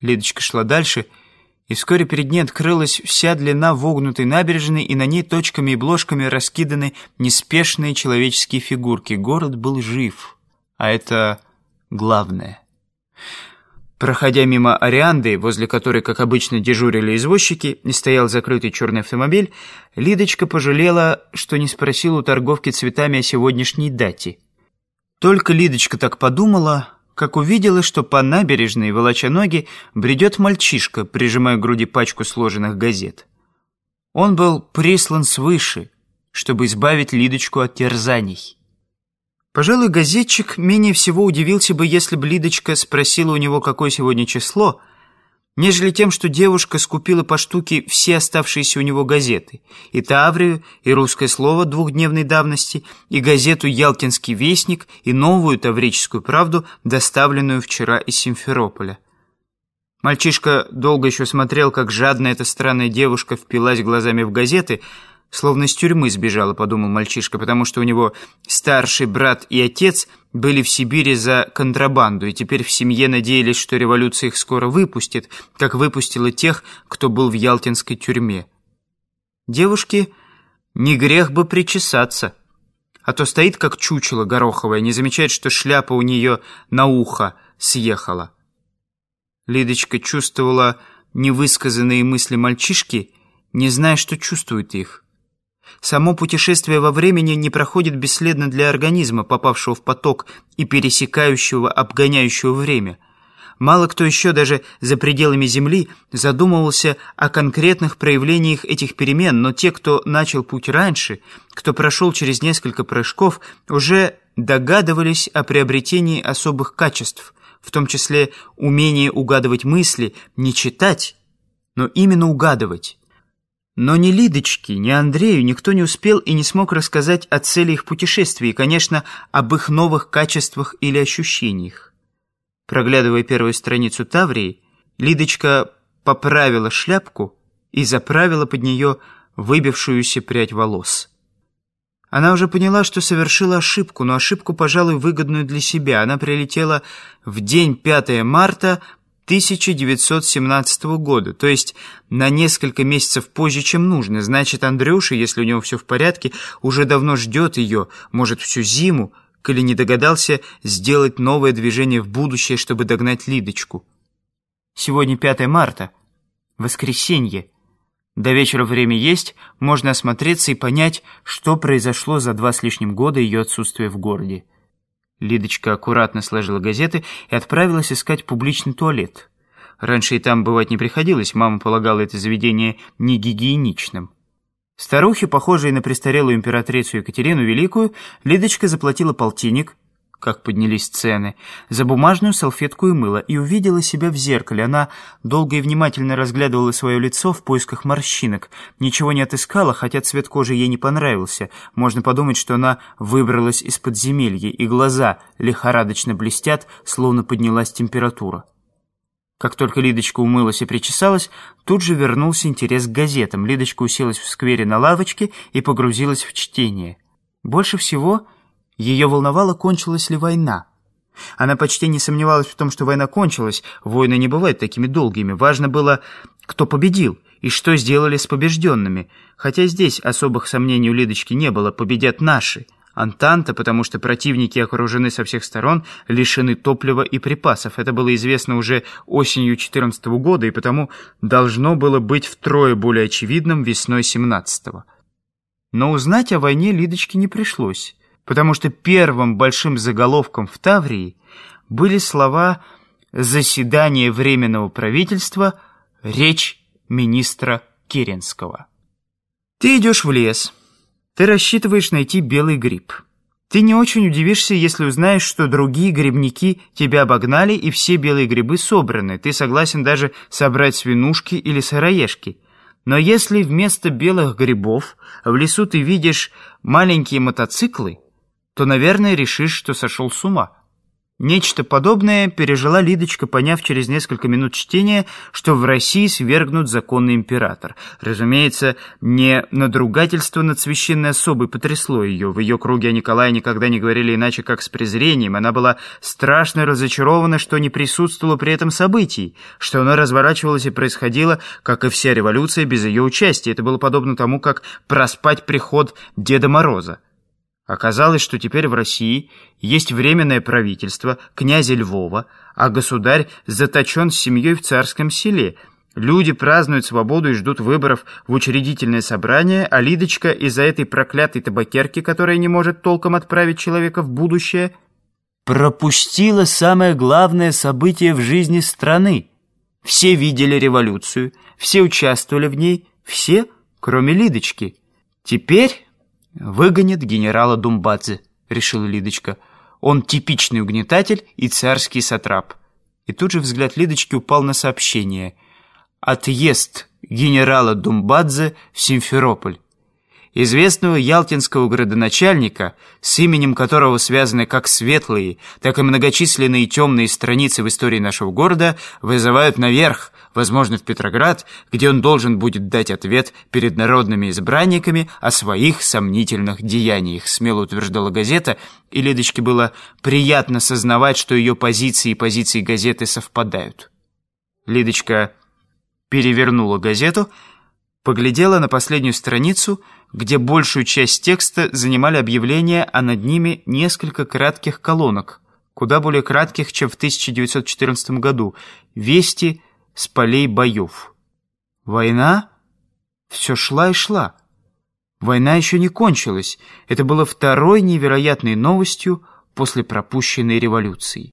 Лидочка шла дальше, и вскоре перед ней открылась вся длина вогнутой набережной, и на ней точками и бложками раскиданы неспешные человеческие фигурки. Город был жив, а это главное. Проходя мимо Арианды, возле которой, как обычно, дежурили извозчики, и стоял закрытый черный автомобиль, Лидочка пожалела, что не спросила у торговки цветами о сегодняшней дате. Только Лидочка так подумала, как увидела, что по набережной, волоча ноги, бредет мальчишка, прижимая к груди пачку сложенных газет. Он был прислан свыше, чтобы избавить Лидочку от терзаний. Пожалуй, газетчик менее всего удивился бы, если бы Лидочка спросила у него, какое сегодня число, нежели тем, что девушка скупила по штуке все оставшиеся у него газеты. И «Таврию», и «Русское слово» двухдневной давности, и газету «Ялтинский вестник», и новую «Таврическую правду», доставленную вчера из Симферополя. Мальчишка долго еще смотрел, как жадно эта странная девушка впилась глазами в газеты, словно из тюрьмы сбежала, подумал мальчишка, потому что у него старший брат и отец были в Сибири за контрабанду, и теперь в семье надеялись, что революция их скоро выпустит, как выпустила тех, кто был в ялтинской тюрьме. Девушке не грех бы причесаться, а то стоит как чучело гороховое, не замечает, что шляпа у нее на ухо съехала. Лидочка чувствовала невысказанные мысли мальчишки, не зная, что чувствует их. Само путешествие во времени не проходит бесследно для организма, попавшего в поток и пересекающего, обгоняющего время. Мало кто еще даже за пределами Земли задумывался о конкретных проявлениях этих перемен, но те, кто начал путь раньше, кто прошел через несколько прыжков, уже догадывались о приобретении особых качеств, в том числе умение угадывать мысли, не читать, но именно угадывать. Но ни Лидочке, ни Андрею никто не успел и не смог рассказать о цели их путешествия и, конечно, об их новых качествах или ощущениях. Проглядывая первую страницу Таврии, Лидочка поправила шляпку и заправила под нее выбившуюся прядь волос. Она уже поняла, что совершила ошибку, но ошибку, пожалуй, выгодную для себя. Она прилетела в день 5 марта 1917 года, то есть на несколько месяцев позже, чем нужно. Значит, Андрюша, если у него все в порядке, уже давно ждет ее, может, всю зиму, коли не догадался сделать новое движение в будущее, чтобы догнать Лидочку. Сегодня 5 марта, воскресенье. До вечера время есть, можно осмотреться и понять, что произошло за два с лишним года ее отсутствия в городе. Лидочка аккуратно сложила газеты и отправилась искать публичный туалет. Раньше и там бывать не приходилось, мама полагала это заведение негигиеничным. Старухе, похожей на престарелую императрицу Екатерину Великую, Лидочка заплатила полтинник, как поднялись цены, за бумажную салфетку и мыло, и увидела себя в зеркале. Она долго и внимательно разглядывала свое лицо в поисках морщинок. Ничего не отыскала, хотя цвет кожи ей не понравился. Можно подумать, что она выбралась из подземелья, и глаза лихорадочно блестят, словно поднялась температура. Как только Лидочка умылась и причесалась, тут же вернулся интерес к газетам. Лидочка уселась в сквере на лавочке и погрузилась в чтение. Больше всего ее волновало, кончилась ли война. Она почти не сомневалась в том, что война кончилась. Войны не бывают такими долгими. Важно было, кто победил и что сделали с побежденными. Хотя здесь особых сомнений у Лидочки не было. Победят наши. Антанта, потому что противники окружены со всех сторон, лишены топлива и припасов. Это было известно уже осенью 14 -го года, и потому должно было быть втрое более очевидным весной 17 -го. Но узнать о войне Лидочке не пришлось потому что первым большим заголовком в Таврии были слова «Заседание Временного правительства. Речь министра Керенского». Ты идешь в лес. Ты рассчитываешь найти белый гриб. Ты не очень удивишься, если узнаешь, что другие грибники тебя обогнали и все белые грибы собраны. Ты согласен даже собрать свинушки или сыроежки. Но если вместо белых грибов в лесу ты видишь маленькие мотоциклы, то, наверное, решишь, что сошел с ума. Нечто подобное пережила Лидочка, поняв через несколько минут чтения, что в России свергнут законный император. Разумеется, не надругательство над священной особой потрясло ее. В ее круге о Николае никогда не говорили иначе, как с презрением. Она была страшно разочарована, что не присутствовала при этом событий, что оно разворачивалось и происходило, как и вся революция, без ее участия. Это было подобно тому, как проспать приход Деда Мороза. Оказалось, что теперь в России есть временное правительство князя Львова, а государь заточен с семьей в царском селе. Люди празднуют свободу и ждут выборов в учредительное собрание, а Лидочка из-за этой проклятой табакерки, которая не может толком отправить человека в будущее, пропустила самое главное событие в жизни страны. Все видели революцию, все участвовали в ней, все, кроме Лидочки. Теперь... «Выгонят генерала Думбадзе», — решила Лидочка. «Он типичный угнетатель и царский сатрап». И тут же взгляд Лидочки упал на сообщение. «Отъезд генерала Думбадзе в Симферополь». Известного ялтинского градоначальника, с именем которого связаны как светлые, так и многочисленные темные страницы в истории нашего города, вызывают наверх, возможно, в Петроград, где он должен будет дать ответ перед народными избранниками о своих сомнительных деяниях, смело утверждала газета, и Лидочке было приятно сознавать, что ее позиции и позиции газеты совпадают. Лидочка перевернула газету, поглядела на последнюю страницу, где большую часть текста занимали объявления, а над ними несколько кратких колонок, куда более кратких, чем в 1914 году, вести с полей боев. Война все шла и шла. Война еще не кончилась. Это было второй невероятной новостью после пропущенной революции.